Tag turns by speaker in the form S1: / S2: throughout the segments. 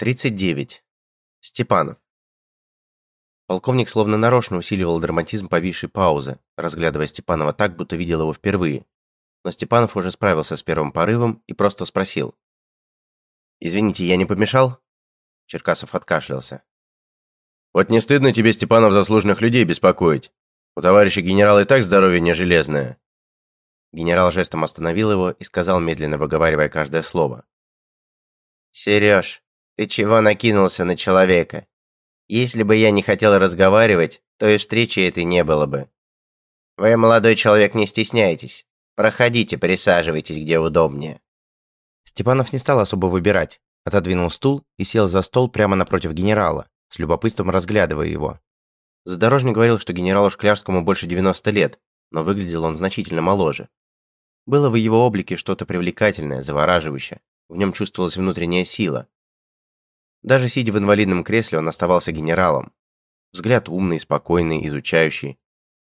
S1: 39. Степанов. Полковник словно нарочно усиливал драматизм повисшей паузы, разглядывая Степанова так, будто видел его впервые. Но Степанов уже справился с первым порывом и просто спросил. «Извините, я не помешал?» Черкасов откашлялся.
S2: «Вот не стыдно тебе, Степанов, заслуженных людей беспокоить? У товарища генерала и так здоровье не железное».
S1: Генерал жестом остановил его и сказал, медленно выговаривая каждое слово.
S3: «Сереж, ты чего накинулся на человека? Если бы я не хотел разговаривать, то и встречи этой не было бы. Вы, молодой человек, не стесняйтесь. Проходите, присаживайтесь, где удобнее».
S1: Степанов не стал особо выбирать, отодвинул стул и сел за стол прямо напротив генерала, с любопытством разглядывая его. Задорожный говорил, что генералу Шклярскому больше 90 лет, но выглядел он значительно моложе. Было в его облике что-то привлекательное, завораживающее. В нем чувствовалась внутренняя сила, даже сидя в инвалидном кресле, он оставался генералом. Взгляд умный, спокойный, изучающий.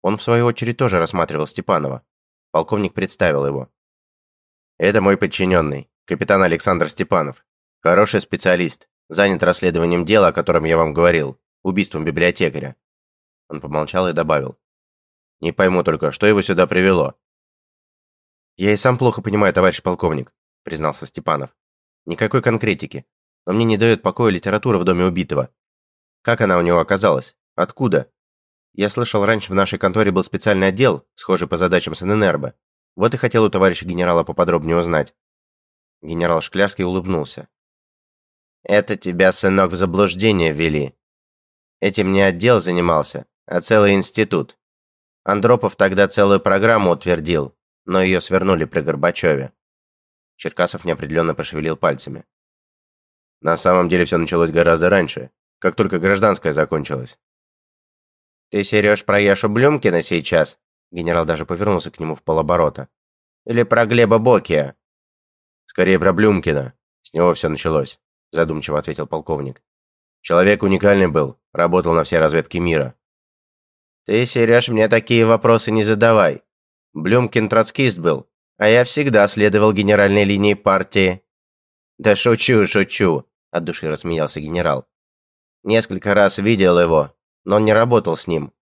S1: Он, в свою очередь, тоже рассматривал Степанова. Полковник представил его.
S2: «Это мой подчиненный, капитан Александр Степанов. Хороший специалист, занят расследованием дела, о котором я вам говорил, убийством библиотекаря».
S1: Он помолчал и добавил.
S2: «Не пойму только, что его сюда привело?»
S1: «Я и сам плохо понимаю, товарищ полковник», признался Степанов. «Никакой конкретики но мне не дает покоя литература в доме убитого. Как она у него оказалась? Откуда? Я слышал, раньше в нашей конторе был специальный отдел, схожий по задачам с ННРБ. Вот и хотел у товарища генерала поподробнее узнать. Генерал Шклярский улыбнулся.
S3: «Это тебя, сынок, в заблуждение ввели. Этим не отдел занимался, а целый институт. Андропов тогда целую программу утвердил, но ее свернули при Горбачеве».
S1: Черкасов неопределенно пошевелил пальцами.
S2: На самом деле все началось гораздо раньше, как только гражданская закончилась.
S3: «Ты, Сереж, про Яшу Блюмкина сейчас?» Генерал даже повернулся к нему в полоборота. «Или про Глеба Бокия?»
S2: «Скорее про Блюмкина. С него все началось», задумчиво ответил полковник. «Человек уникальный был, работал на все разведки мира».
S3: «Ты, Сереж, мне такие вопросы не задавай. Блюмкин троцкист был, а я всегда следовал генеральной линии партии. «Да шучу, шучу», – от души рассмеялся генерал. «Несколько раз видел его, но не работал с ним.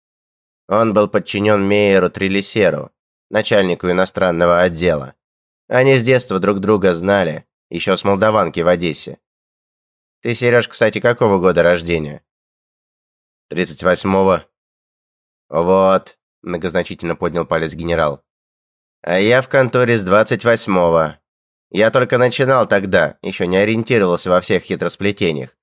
S3: Он был подчинен Мейеру Трилисеру, начальнику иностранного отдела. Они с детства друг друга знали, еще с молдаванки в Одессе. Ты, Сереж, кстати, какого года рождения?»
S2: «Тридцать восьмого».
S3: «Вот», – многозначительно поднял палец генерал. «А я в конторе с двадцать восьмого. Я только начинал тогда, еще не ориентировался во всех хитросплетениях.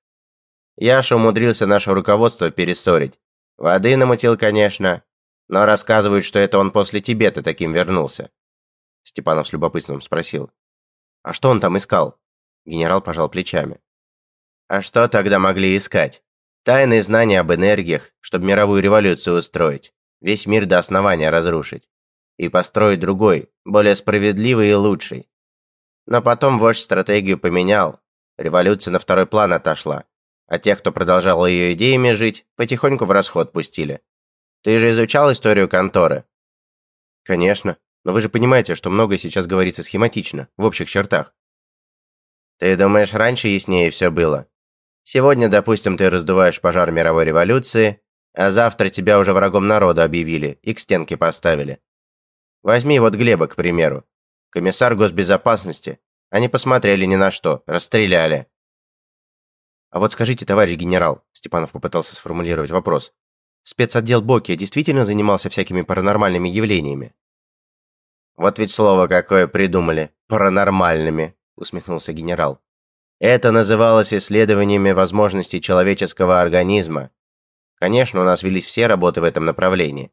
S3: Яша умудрился наше руководство перессорить. Воды намутил, конечно, но рассказывают, что это он после Тибета таким вернулся.
S1: Степанов с любопытством спросил. «А что он там искал?» Генерал пожал плечами.
S3: «А что тогда могли искать? Тайные знания об энергиях, чтобы мировую революцию устроить, весь мир до основания разрушить. И построить другой, более справедливый и лучший. Но потом вождь стратегию поменял. Революция на второй план отошла. А тех, кто продолжал ее идеями жить, потихоньку в расход пустили. Ты же изучал историю конторы?
S1: Конечно. Но вы же понимаете, что многое сейчас говорится схематично, в общих чертах.
S3: Ты думаешь, раньше яснее все было? Сегодня, допустим, ты раздуваешь пожар мировой революции, а завтра тебя уже врагом народа объявили и к стенке поставили. Возьми вот Глеба, к примеру комиссар госбезопасности. Они посмотрели ни на что, расстреляли.
S1: А вот скажите, товарищ генерал, Степанов попытался сформулировать вопрос. Спецотдел Боки действительно занимался всякими паранормальными явлениями?
S3: Вот ведь слово какое придумали. Паранормальными, усмехнулся генерал. Это называлось исследованиями возможностей человеческого организма. Конечно, у нас велись все работы в этом направлении.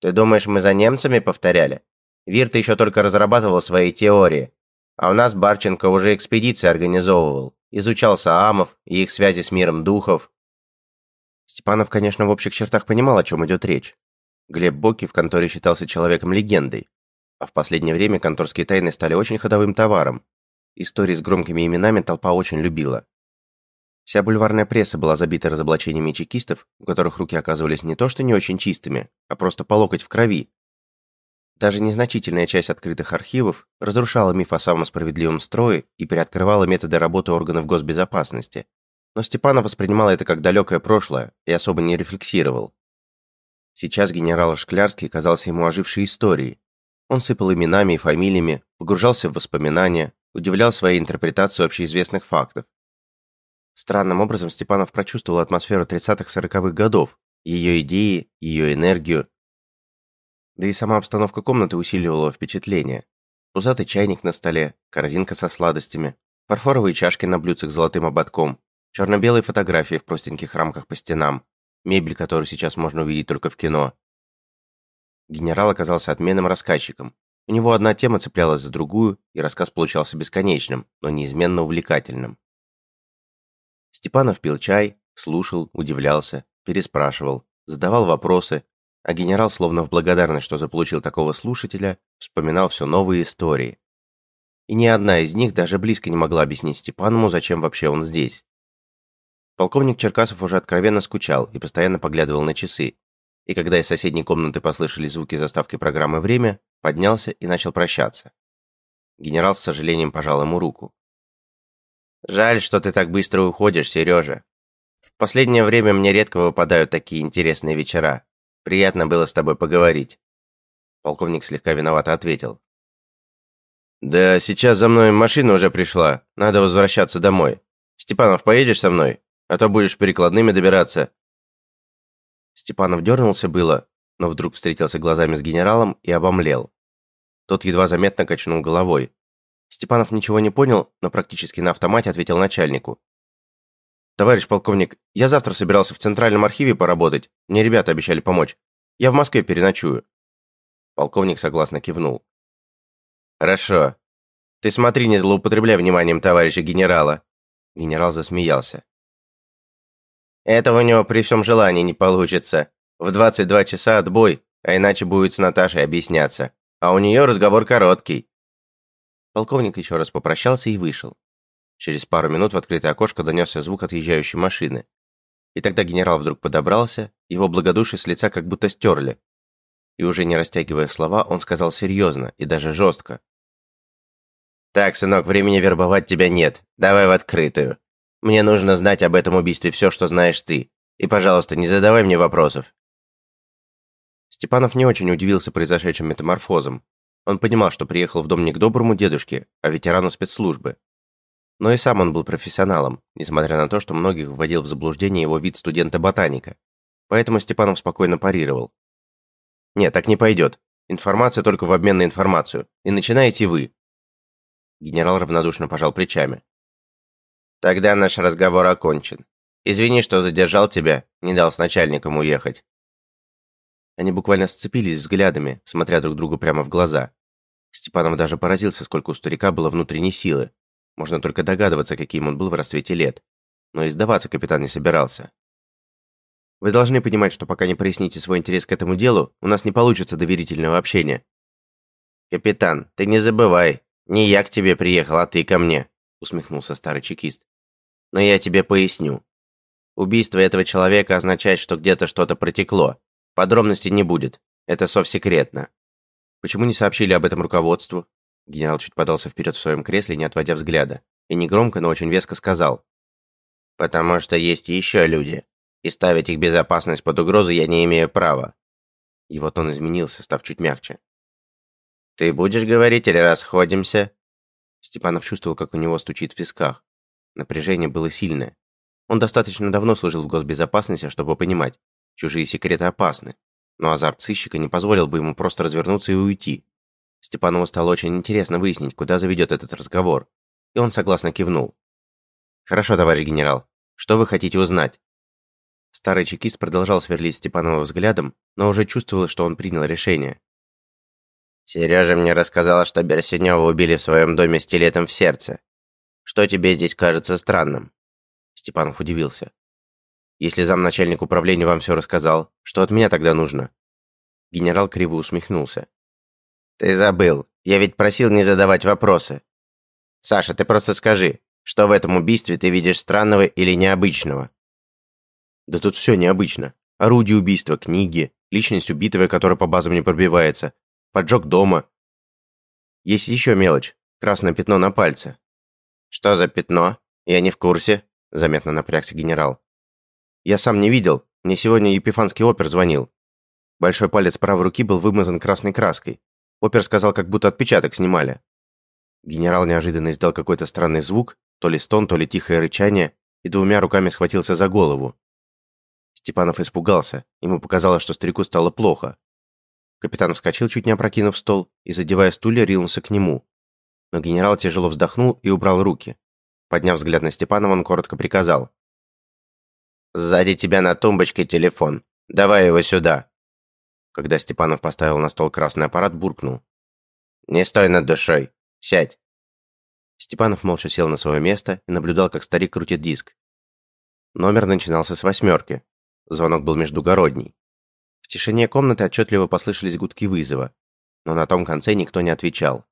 S3: Ты думаешь, мы за немцами повторяли? Вирт еще только разрабатывал свои теории, а у нас Барченко уже экспедиции организовывал, изучал Саамов и их связи с миром духов.
S1: Степанов, конечно, в общих чертах понимал, о чем идет речь. Глеб Боки в конторе считался человеком-легендой, а в последнее время конторские тайны стали очень ходовым товаром. Истории с громкими именами толпа очень любила. Вся бульварная пресса была забита разоблачениями чекистов, у которых руки оказывались не то что не очень чистыми, а просто по локоть в крови, даже незначительная часть открытых архивов разрушала миф о самом справедливом строе и приоткрывала методы работы органов госбезопасности. Но Степанов воспринимал это как далекое прошлое и особо не рефлексировал. Сейчас генерал Шклярский казался ему ожившей историей. Он сыпал именами и фамилиями, погружался в воспоминания, удивлял своей интерпретацией общеизвестных фактов. Странным образом Степанов прочувствовал атмосферу 30-40-х годов, ее идеи, ее энергию. Да и сама обстановка комнаты усиливала впечатление. Пузатый чайник на столе, корзинка со сладостями, фарфоровые чашки на блюдцах с золотым ободком, черно-белые фотографии в простеньких рамках по стенам, мебель, которую сейчас можно увидеть только в кино. Генерал оказался отменным рассказчиком. У него одна тема цеплялась за другую, и рассказ получался бесконечным, но неизменно увлекательным. Степанов пил чай, слушал, удивлялся, переспрашивал, задавал вопросы, а генерал, словно в благодарность, что заполучил такого слушателя, вспоминал все новые истории. И ни одна из них даже близко не могла объяснить Степанову, зачем вообще он здесь. Полковник Черкасов уже откровенно скучал и постоянно поглядывал на часы, и когда из соседней комнаты послышались звуки заставки программы «Время», поднялся и начал прощаться. Генерал с сожалением пожал ему руку.
S3: «Жаль, что ты так быстро уходишь, Сережа. В последнее время мне редко выпадают такие интересные вечера. Приятно было с тобой поговорить».
S1: Полковник слегка виновато ответил.
S2: «Да сейчас за мной машина уже пришла. Надо возвращаться домой. Степанов, поедешь со мной? А то будешь перекладными добираться».
S1: Степанов дернулся было, но вдруг встретился глазами с генералом и обомлел. Тот едва заметно качнул головой. Степанов ничего не понял, но практически на автомате ответил начальнику. «Товарищ полковник, я завтра собирался в Центральном архиве поработать. Мне ребята обещали помочь. Я в Москве переночую». Полковник согласно кивнул.
S3: «Хорошо. Ты смотри, не злоупотребляй вниманием товарища генерала».
S1: Генерал засмеялся.
S3: «Этого у него при всем желании не получится. В 22 часа отбой, а иначе будет с Наташей объясняться. А у нее разговор короткий».
S1: Полковник еще раз попрощался и вышел. Через пару минут в открытое окошко донесся звук отъезжающей машины. И тогда генерал вдруг подобрался, его благодушие с лица как будто стерли. И уже не растягивая слова, он сказал серьезно и даже жестко.
S3: «Так, сынок, времени вербовать тебя нет. Давай в открытую. Мне нужно знать об этом убийстве все, что знаешь ты. И, пожалуйста, не задавай мне вопросов».
S1: Степанов не очень удивился произошедшим метаморфозом. Он понимал, что приехал в дом не к доброму дедушке, а ветерану спецслужбы. Но и сам он был профессионалом, несмотря на то, что многих вводил в заблуждение его вид студента-ботаника. Поэтому Степанов спокойно парировал. «Нет, так не пойдет. Информация только в обмен на информацию. И начинаете вы». Генерал равнодушно пожал плечами.
S3: «Тогда наш разговор окончен. Извини, что задержал тебя, не дал с начальником уехать».
S1: Они буквально сцепились взглядами, смотря друг другу прямо в глаза. Степанов даже поразился, сколько у старика было внутренней силы. Можно только догадываться, каким он был в расцвете лет. Но и сдаваться капитан не собирался. Вы должны понимать, что пока не проясните свой интерес к этому делу, у нас не получится доверительного общения.
S3: «Капитан, ты не забывай, не я к тебе приехал, а ты ко мне», усмехнулся старый чекист. «Но я тебе поясню. Убийство этого человека означает, что где-то что-то протекло. Подробностей не будет. Это совсекретно».
S1: «Почему не сообщили об этом руководству?» Генерал чуть подался вперед в своем кресле, не отводя взгляда, и негромко, но очень веско сказал.
S3: «Потому что есть еще люди, и ставить их безопасность под угрозу я не имею права».
S1: Его тон изменился, став чуть мягче.
S3: «Ты будешь говорить или расходимся?»
S1: Степанов чувствовал, как у него стучит в висках. Напряжение было сильное. Он достаточно давно служил в госбезопасности, чтобы понимать, чужие секреты опасны. Но азарт сыщика не позволил бы ему просто развернуться и уйти. Степанову стало очень интересно выяснить, куда заведет этот разговор, и он согласно кивнул. «Хорошо, товарищ генерал. Что вы хотите узнать?» Старый чекист продолжал сверлить Степанова взглядом, но уже чувствовал, что он принял решение.
S3: «Сережа мне рассказал, что Берсенева убили в своем доме стилетом в сердце. Что тебе здесь кажется странным?»
S1: Степанов удивился. «Если замначальник управления вам все рассказал, что от меня тогда нужно?» Генерал криво усмехнулся.
S3: «Ты забыл. Я ведь просил не задавать вопросы. Саша, ты просто скажи, что в этом убийстве ты видишь странного или необычного?»
S1: «Да тут все необычно. Орудие убийства, книги, личность убитого, которая по базам не пробивается, поджог дома. Есть еще мелочь. Красное пятно на пальце».
S3: «Что за пятно? Я не в курсе.
S1: заметно напрягся генерал. «Я сам не видел. Мне сегодня Епифанский опер звонил. Большой палец правой руки был вымазан красной краской. Опер сказал, как будто отпечаток снимали. Генерал неожиданно издал какой-то странный звук, то ли стон, то ли тихое рычание, и двумя руками схватился за голову. Степанов испугался. Ему показалось, что старику стало плохо. Капитан вскочил, чуть не опрокинув стол, и, задевая стулья, ринулся к нему. Но генерал тяжело вздохнул и убрал руки. Подняв взгляд на Степанова, он коротко приказал. «Сзади тебя на тумбочке телефон. Давай его сюда». Когда Степанов поставил на стол красный аппарат, буркнул. «Не стой над душой. Сядь». Степанов молча сел на свое место и наблюдал, как старик крутит диск. Номер начинался с восьмерки. Звонок был междугородний. В тишине комнаты отчетливо послышались гудки вызова, но на том конце никто не отвечал.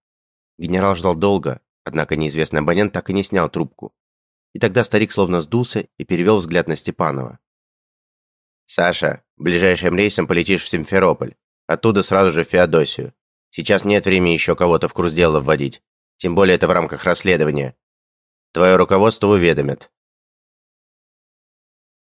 S1: Генерал ждал долго, однако неизвестный абонент так и не снял трубку. И тогда старик словно сдулся и перевел взгляд на Степанова. «Саша, ближайшим рейсом полетишь в Симферополь. Оттуда сразу же в Феодосию. Сейчас нет времени еще кого-то в курс дела вводить. Тем более это в рамках расследования. Твое руководство уведомят.